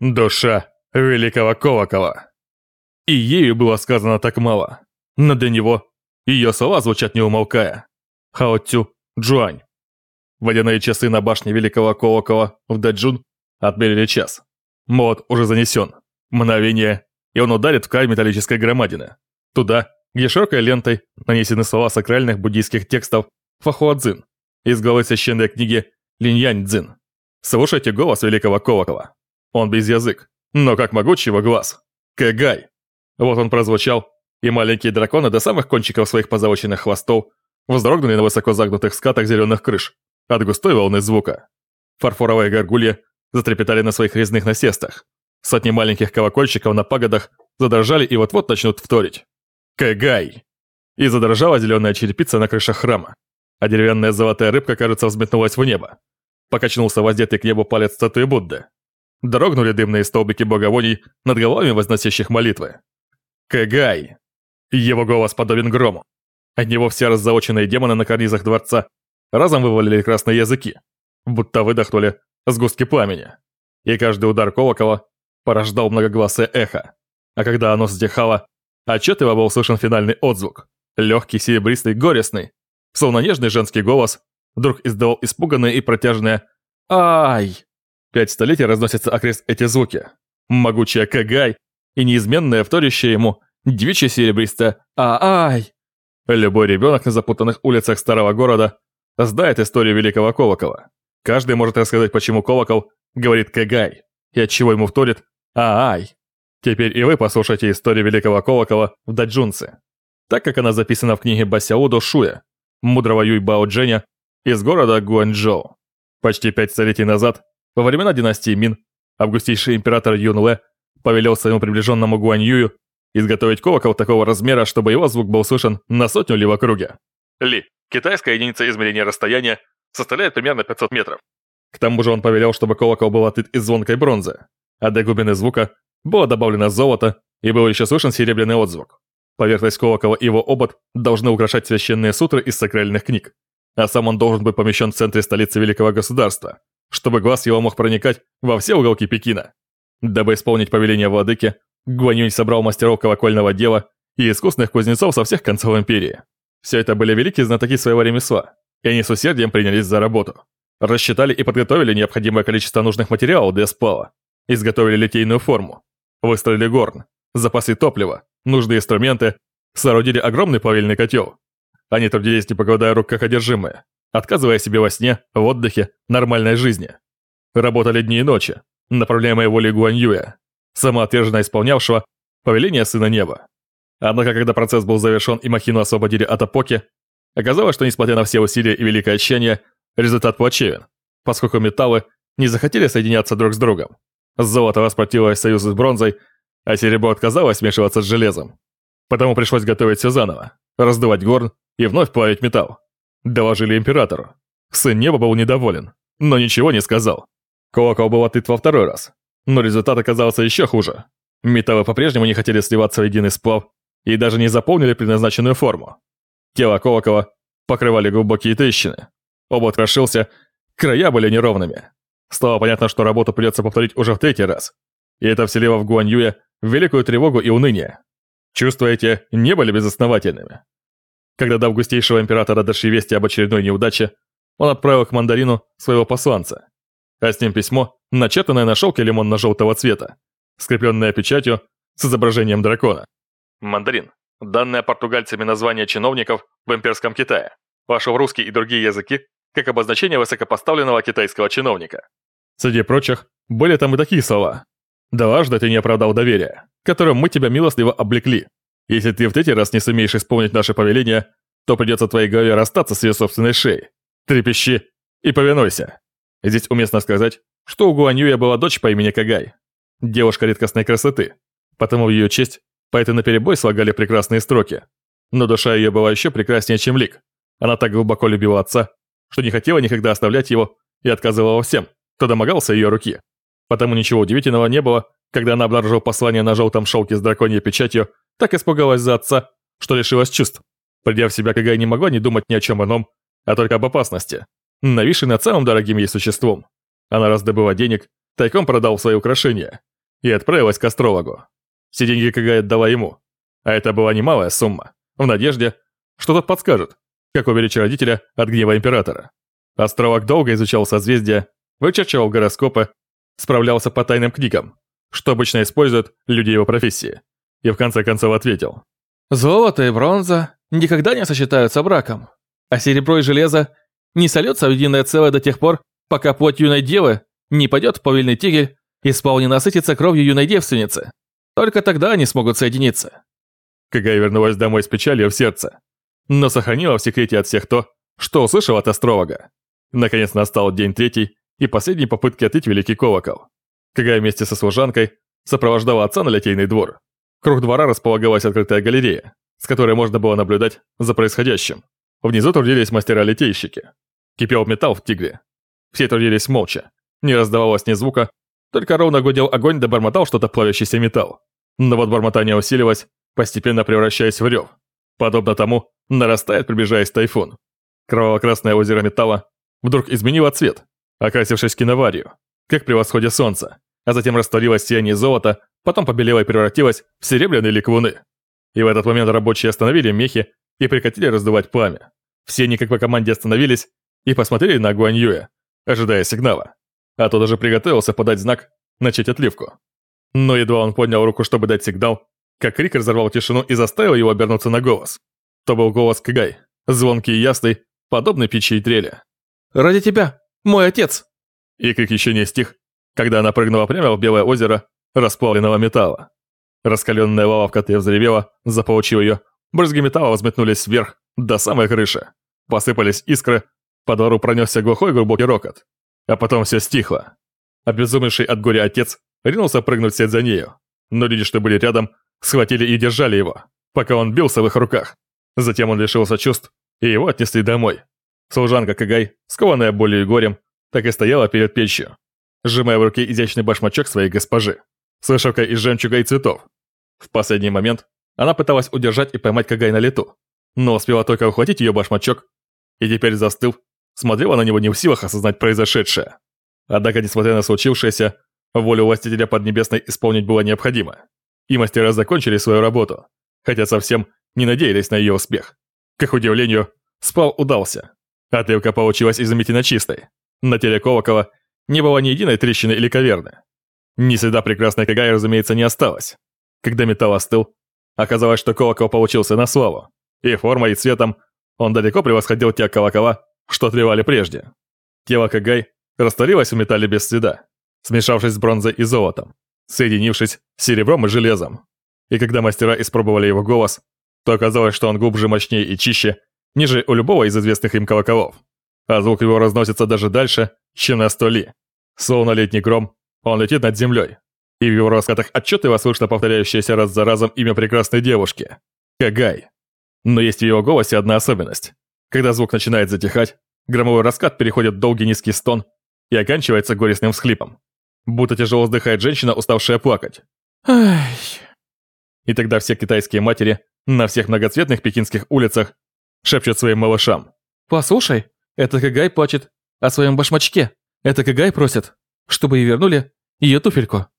Душа великого колокола. И ею было сказано так мало. Но для него ее слова звучат не умолкая. Хаотю Джуань. Водяные часы на башне великого колокола в Даджун отмерили час. Молот уже занесен. Мгновение, и он ударит в край металлической громадины. Туда, где широкой лентой нанесены слова сакральных буддийских текстов Фахуадзин из главы священной книги Линьянь Цзин. Слушайте голос великого колокола. Он без язык, но как могучий его глаз. Кэгай. Вот он прозвучал, и маленькие драконы до самых кончиков своих позолоченных хвостов вздрогнули на высоко загнутых скатах зеленых крыш от густой волны звука. Фарфоровые горгульи затрепетали на своих резных насестах. Сотни маленьких колокольчиков на пагодах задрожали и вот-вот начнут вторить. Кэгай! И задрожала зеленая черепица на крышах храма, а деревянная золотая рыбка, кажется, взметнулась в небо. Покачнулся воздетый к небу палец статуи Будды. Дрогнули дымные столбики боговоний над головами возносящих молитвы. Кэгай! Его голос подобен грому. От него все раззаоченные демоны на карнизах дворца разом вывалили красные языки, будто выдохнули сгустки пламени. И каждый удар колокола порождал многогласое эхо. А когда оно вздыхало, отчетливо был слышен финальный отзвук. Легкий, серебристый, горестный. Словно нежный женский голос вдруг издавал испуганное и протяжное «Ай!». Пять столетий разносятся окрест эти звуки. Могучая Кагай и неизменная вторящая ему девичья серебристая «А-ай!». Любой ребенок на запутанных улицах старого города знает историю великого колокола. Каждый может рассказать, почему колокол говорит Кагай, и от чего ему вторит «А-ай!». Теперь и вы послушайте историю великого колокола в Даджунце, так как она записана в книге Басяудо Шуя, мудрого Юйбао Дженя из города Гуанчжоу. Почти пять столетий назад, во времена династии Мин, августейший император Юнле повелел своему приближенному Гуаньюю изготовить колокол такого размера, чтобы его звук был слышен на сотню ли в округе. Ли, китайская единица измерения расстояния, составляет примерно 500 метров. К тому же он повелел, чтобы колокол был отлит из звонкой бронзы, а для глубины звука было добавлено золото и был еще слышен серебряный отзвук. Поверхность колокола и его обод должны украшать священные сутры из сакральных книг, а сам он должен быть помещен в центре столицы великого государства, чтобы глаз его мог проникать во все уголки Пекина. Дабы исполнить повеление владыки, Гуанюнь собрал мастеров колокольного дела и искусных кузнецов со всех концов империи. Все это были великие знатоки своего ремесла, и они с усердием принялись за работу. Рассчитали и подготовили необходимое количество нужных материалов для сплава, изготовили литейную форму, выстроили горн, запасы топлива, нужные инструменты, соорудили огромный плавильный котел. Они трудились, не покладая рук как одержимые, отказывая себе во сне, в отдыхе, нормальной жизни. Работали дни и ночи, направляемые волей Гуаньюя, самоотверженно исполнявшего повеление Сына Неба. Однако, когда процесс был завершен и махину освободили от опоки, оказалось, что несмотря на все усилия и великое отчаяние, результат плачевен, поскольку металлы не захотели соединяться друг с другом. Золото воспротивилось союзу с бронзой, а серебро отказалось смешиваться с железом. Потому пришлось готовить все заново, раздувать горн и вновь плавить металл. Доложили императору. Сын неба был недоволен, но ничего не сказал. Колокол был отлит во второй раз, но результат оказался еще хуже. Металлы по-прежнему не хотели сливаться в единый сплав и даже не заполнили предназначенную форму. Тело колокола покрывали глубокие трещины. Обод крошился, края были неровными. Стало понятно, что работу придется повторить уже в третий раз. И это вселило в Гуаньюя великую тревогу и уныние. Чувства эти не были безосновательными. Когда до августейшего императора дошли вести об очередной неудаче, он отправил к мандарину своего посланца, а с ним письмо, начертанное на шелке лимонно-желтого цвета, скрепленное печатью с изображением дракона. Мандарин. Данное португальцами название чиновников в имперском Китае. Вошел в русский и другие языки как обозначение высокопоставленного китайского чиновника. Среди прочих, были там и такие слова. «Дважды ты не оправдал доверия, которым мы тебя милостливо облекли. Если ты в третий раз не сумеешь исполнить наше повеление, то придется твоей голове расстаться с ее собственной шеей. Трепещи и повинуйся». Здесь уместно сказать, что у Гуаньюя была дочь по имени Кагай, девушка редкостной красоты, потому в ее честь поэты наперебой слагали прекрасные строки. Но душа ее была еще прекраснее, чем лик. Она так глубоко любила отца, что не хотела никогда оставлять его и отказывала всем, кто домогался ее руки. Потому ничего удивительного не было, когда она обнаружила послание на желтом шелке с драконьей печатью, так испугалась за отца, что лишилась чувств. Придя в себя, Кагай не могла не думать ни о чем ином, а только об опасности, нависшей над самым дорогим ей существом. Она раздобыла денег, тайком продал свои украшения и отправилась к астрологу. Все деньги Кагай отдала ему, а это была немалая сумма, в надежде, что тот подскажет, как уберечь родителя от гнева императора. Астролог долго изучал созвездия, вычерчивал гороскопы, справлялся по тайным книгам, что обычно используют люди его профессии, и в конце концов ответил. «Золото и бронза никогда не сочетаются браком, а серебро и железо не сольются в единое целое до тех пор, пока плоть юной девы не пойдет в повельный тигель и спал не насытится кровью юной девственницы. Только тогда они смогут соединиться». Кагай вернулась домой с печалью в сердце, но сохранила в секрете от всех то, что услышал от астролога. Наконец настал день третий и последней попытки отлить великий колокол. Кагай вместе со служанкой сопровождала отца на литейный двор. Круг двора располагалась открытая галерея, с которой можно было наблюдать за происходящим. Внизу трудились мастера-литейщики. Кипел металл в тигре. Все трудились молча. Не раздавалось ни звука, только ровно гудел огонь да бормотал что-то плавящийся металл. Но вот бормотание усиливалось, постепенно превращаясь в рев. Подобно тому, нарастает, приближаясь тайфун. Кроваво-красное озеро металла вдруг изменило цвет, окрасившись киноварью, как при восходе солнца, а затем растворилось сияние золота, потом побелело и превратилось в серебряные ликвуны. И в этот момент рабочие остановили мехи и прекратили раздувать пламя. Все они как по команде остановились и посмотрели на Гуаньюя, ожидая сигнала. А тот уже приготовился подать знак начать отливку. Но едва он поднял руку, чтобы дать сигнал, как крик разорвал тишину и заставил его обернуться на голос. То был голос Кагай, звонкий и ясный, подобный печи и трели. «Ради тебя, мой отец!» И крик еще не стих, когда она прыгнула прямо в белое озеро расплавленного металла. Раскаленная лава в котле взревела, заполучив ее. Брызги металла взметнулись вверх, до самой крыши. Посыпались искры, по двору пронесся глухой глубокий рокот. А потом все стихло. Обезумевший от горя отец ринулся прыгнуть вслед за нею. Но люди, что были рядом, схватили и держали его, пока он бился в их руках. Затем он лишился чувств, и его отнесли домой. Служанка Кагай, скованная болью и горем, так и стояла перед печью, сжимая в руке изящный башмачок своей госпожи, с вышивкой из жемчуга и цветов. В последний момент она пыталась удержать и поймать Кагай на лету, но успела только ухватить ее башмачок, и теперь застыв, смотрела на него не в силах осознать произошедшее. Однако, несмотря на случившееся, волю властителя Поднебесной исполнить было необходимо, и мастера закончили свою работу, хотя совсем не надеялись на ее успех. К их удивлению, спал удался. Отрывка получилась изумительно чистой. На теле Колокола не было ни единой трещины или каверны. Ни следа прекрасной Кагай, разумеется, не осталось. Когда металл остыл, оказалось, что колокол получился на славу, и формой и цветом он далеко превосходил те колокола, что отливали прежде. Тело Кагай растворилось в металле без следа, смешавшись с бронзой и золотом, соединившись с серебром и железом. И когда мастера испробовали его голос, то оказалось, что он глубже, мощнее и чище, ниже у любого из известных им колоколов. А звук его разносится даже дальше, чем на сто ли. Словно летний гром, он летит над землей. И в его раскатах отчетливо слышно повторяющееся раз за разом имя прекрасной девушки – Кагай. Но есть в его голосе одна особенность. Когда звук начинает затихать, громовой раскат переходит в долгий низкий стон и оканчивается горестным всхлипом. Будто тяжело вздыхает женщина, уставшая плакать. Ай. И тогда все китайские матери на всех многоцветных пекинских улицах шепчут своим малышам. «Послушай, это Кагай плачет о своем башмачке. Это Кагай просит, чтобы ей вернули ее туфельку».